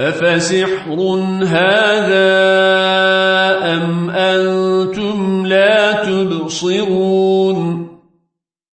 أفسحر هذا أم أنتم لا تبصرون